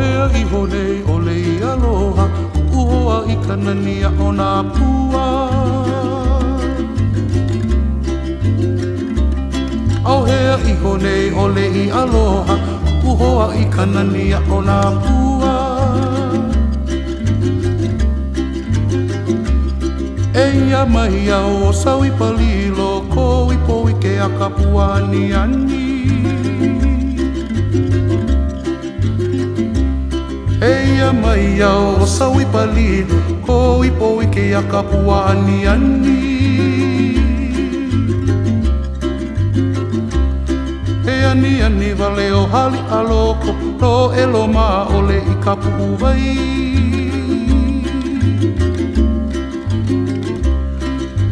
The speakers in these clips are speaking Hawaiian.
hea i hone o le aloha Kukuhoa i kanania o nā pua Au hea i hone o le i aloha Kukuhoa i kanania o nā pua E ia mai au o sawi palilo Ko i pou i ke a ka pua ni ani. mai au o sau i palilu Ko i po i ke a kapua ani ani He ani ani vale o hali a loko Ro e lo ma ole i vai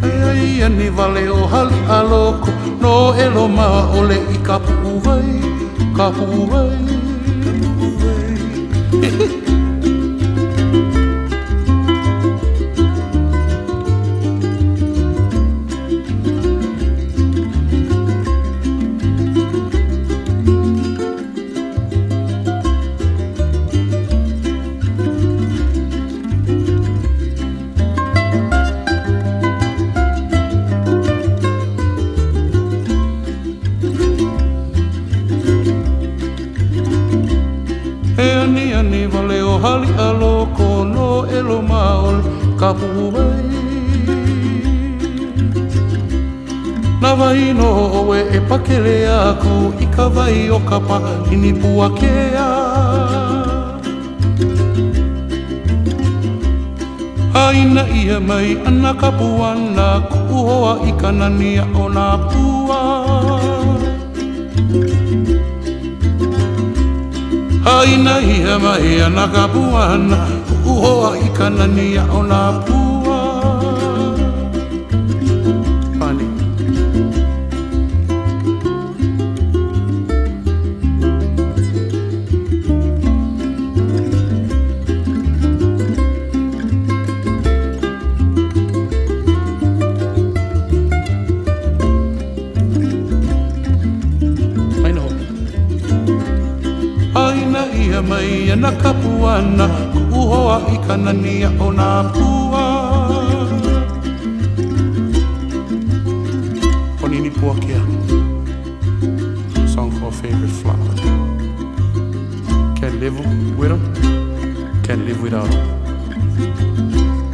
E ia ani vale o hali a loko No e lo ma ole i kapu uvai Kapu uvai Kapu uvai ka puhu mai Na vai no oe e pakele aku I ka vai o ka pa ini pua kea Haina ia mai ana ka puana Ku hoa i ka nani a o nā pua Haina ia mai ana ka puana hoa i ka nani a nā pū ia mai ana kapuana ana Ku uhoa i kanania o nā pua Ponini pua kia Song a Favorite Flower Can't live with them Can't live without them